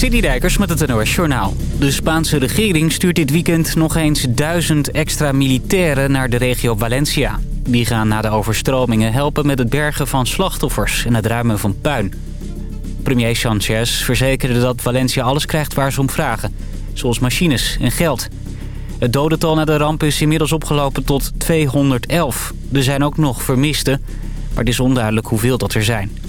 Dijkers met het NOS Journaal. De Spaanse regering stuurt dit weekend nog eens duizend extra militairen naar de regio Valencia. Die gaan na de overstromingen helpen met het bergen van slachtoffers en het ruimen van puin. Premier Sanchez verzekerde dat Valencia alles krijgt waar ze om vragen. Zoals machines en geld. Het dodental na de ramp is inmiddels opgelopen tot 211. Er zijn ook nog vermisten, maar het is onduidelijk hoeveel dat er zijn.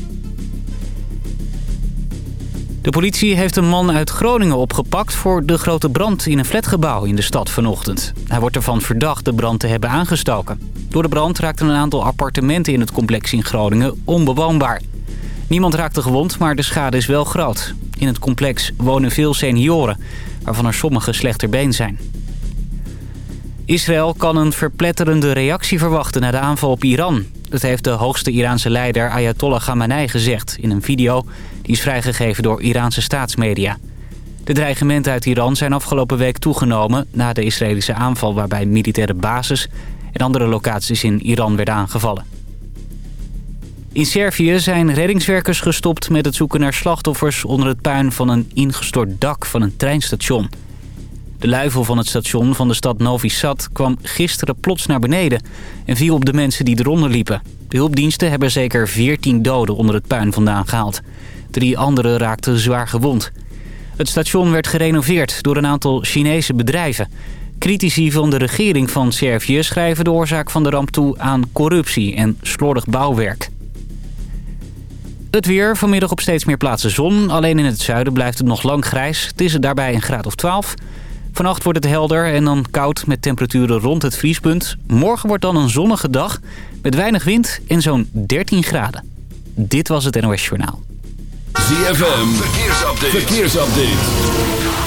De politie heeft een man uit Groningen opgepakt voor de grote brand in een flatgebouw in de stad vanochtend. Hij wordt ervan verdacht de brand te hebben aangestoken. Door de brand raakten een aantal appartementen in het complex in Groningen onbewoonbaar. Niemand raakte gewond, maar de schade is wel groot. In het complex wonen veel senioren, waarvan er sommigen slechter been zijn. Israël kan een verpletterende reactie verwachten na de aanval op Iran. Dat heeft de hoogste Iraanse leider Ayatollah Khamenei gezegd... in een video die is vrijgegeven door Iraanse staatsmedia. De dreigementen uit Iran zijn afgelopen week toegenomen... na de Israëlische aanval waarbij militaire bases... en andere locaties in Iran werden aangevallen. In Servië zijn reddingswerkers gestopt met het zoeken naar slachtoffers... onder het puin van een ingestort dak van een treinstation... De luifel van het station van de stad Novi Sad kwam gisteren plots naar beneden... en viel op de mensen die eronder liepen. De hulpdiensten hebben zeker 14 doden onder het puin vandaan gehaald. Drie anderen raakten zwaar gewond. Het station werd gerenoveerd door een aantal Chinese bedrijven. Critici van de regering van Servië schrijven de oorzaak van de ramp toe aan corruptie en slordig bouwwerk. Het weer, vanmiddag op steeds meer plaatsen zon. Alleen in het zuiden blijft het nog lang grijs. Het is daarbij een graad of 12. Vannacht wordt het helder en dan koud met temperaturen rond het vriespunt. Morgen wordt dan een zonnige dag met weinig wind en zo'n 13 graden. Dit was het NOS Journaal. ZFM, verkeersupdate. verkeersupdate.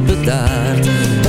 Bedaard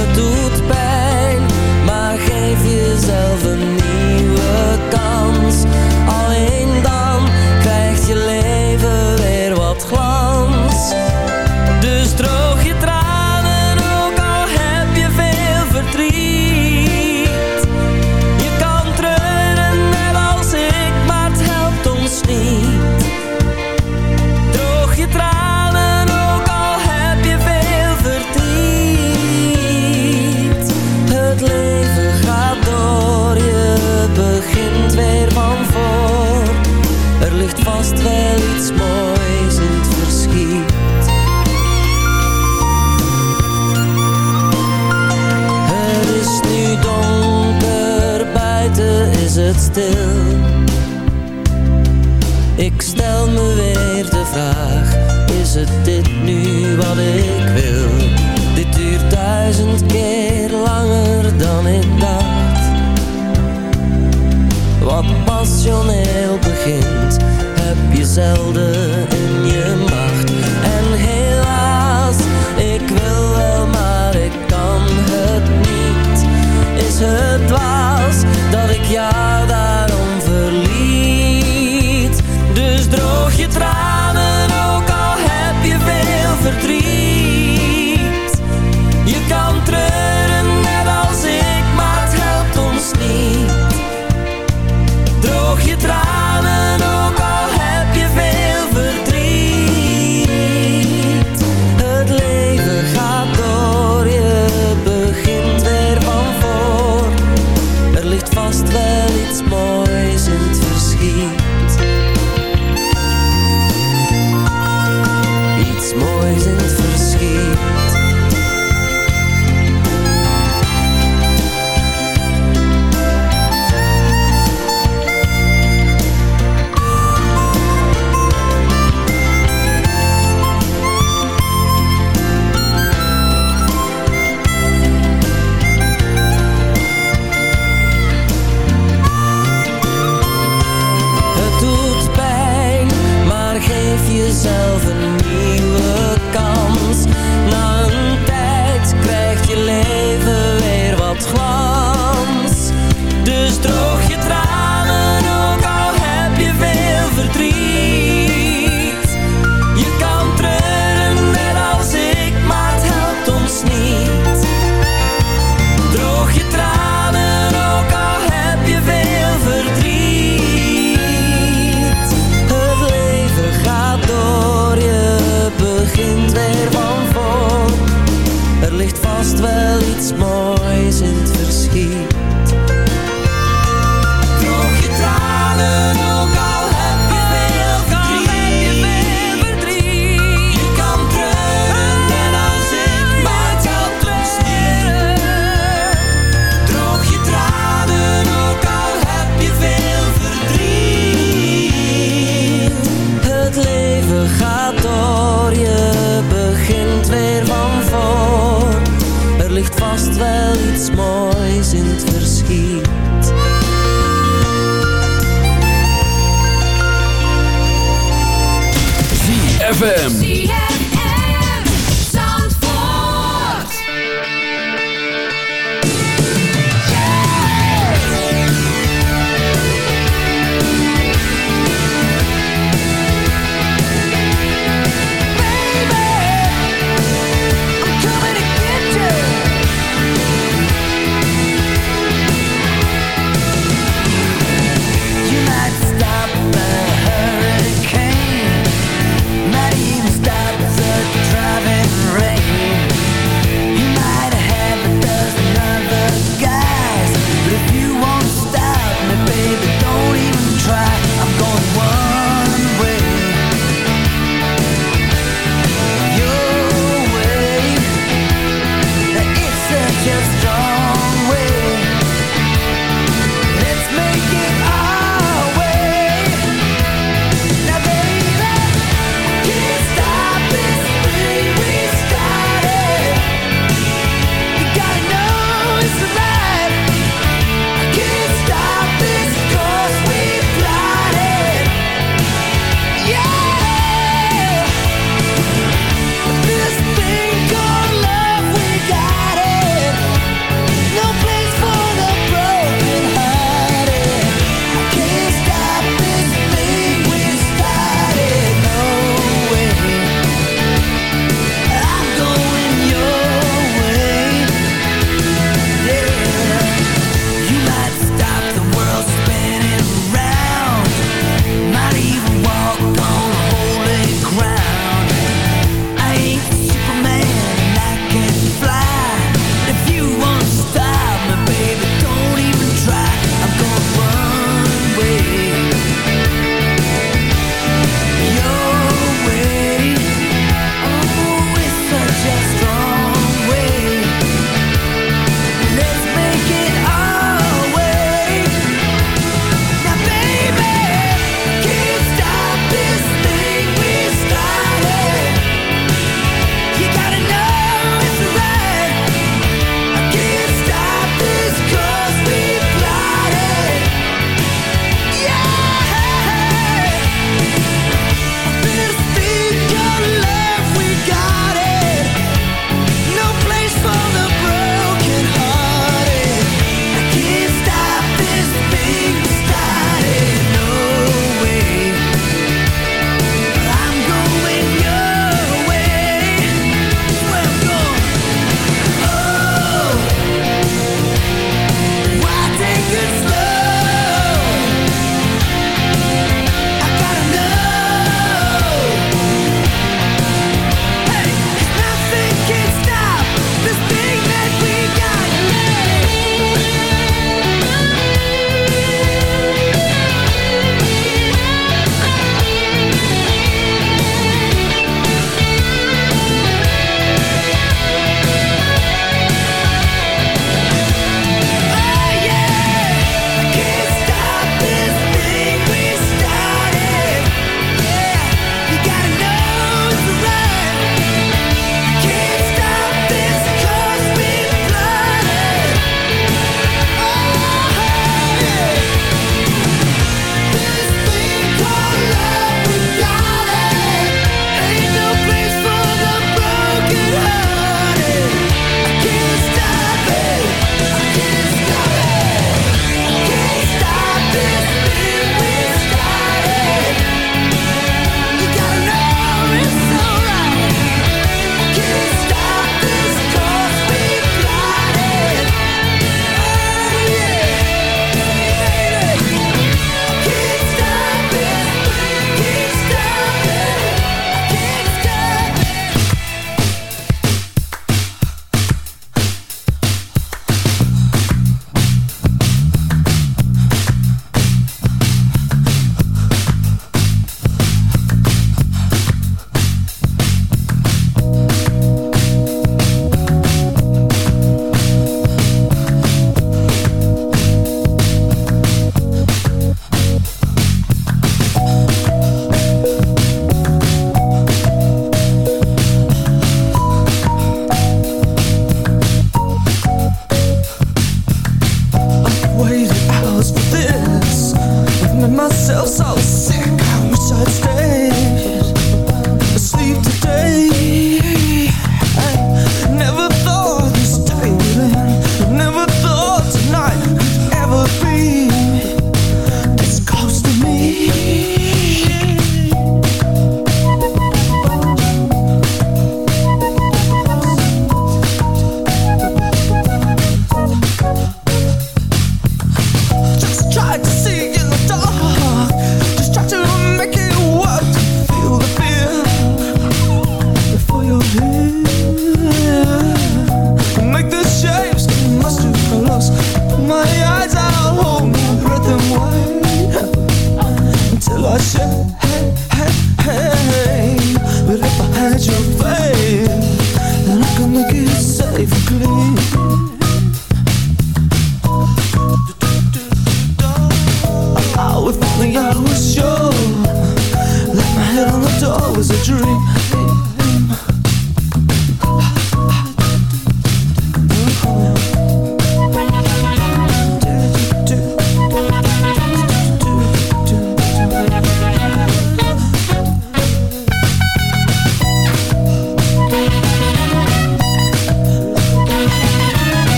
Hashem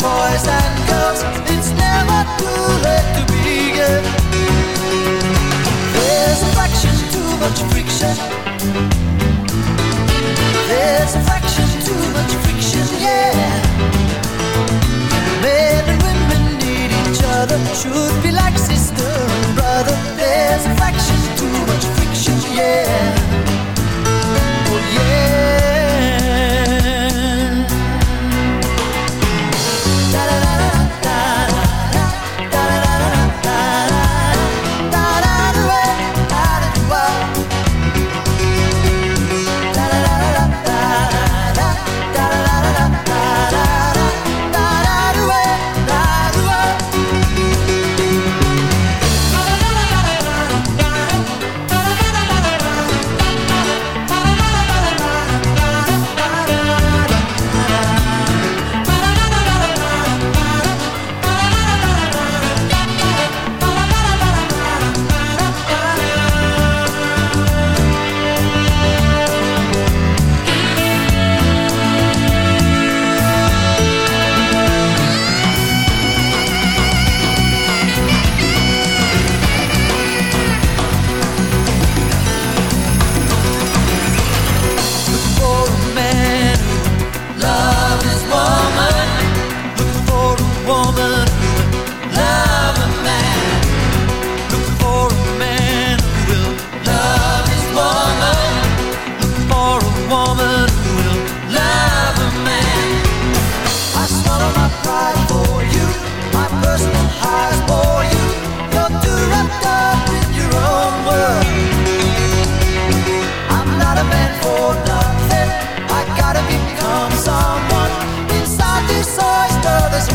boys and girls, it's never too late to begin. There's a fraction too much friction. There's a fraction too much friction, yeah. Men and women need each other, should be like sister and brother. There's a fraction too much friction, yeah.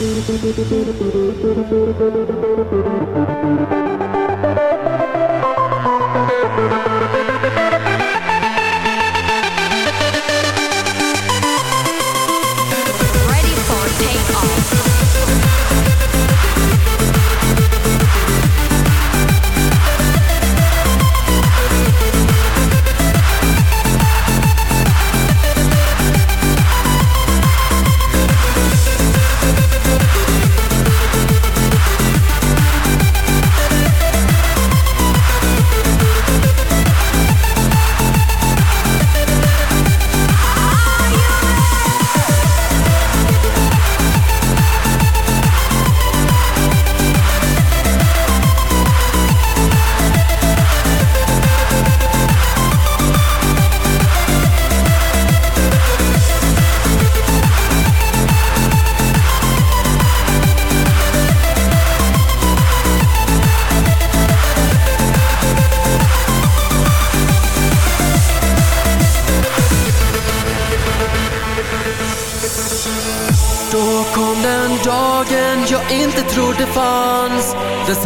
Thank you.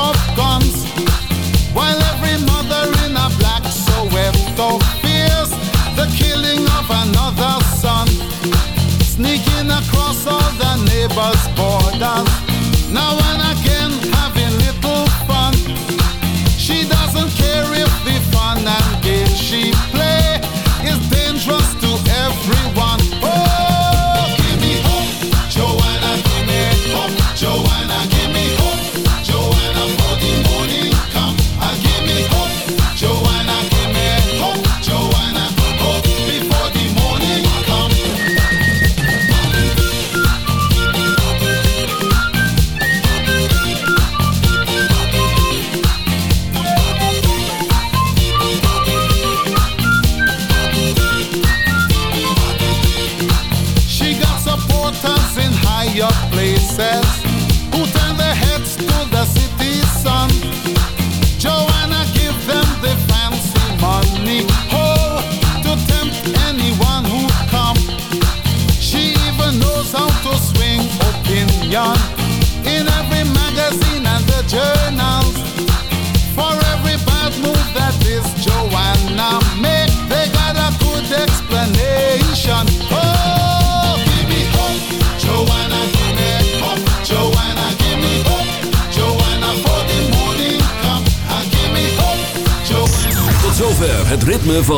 above While every mother in a black The killing of another son. Sneaking across all the neighbors'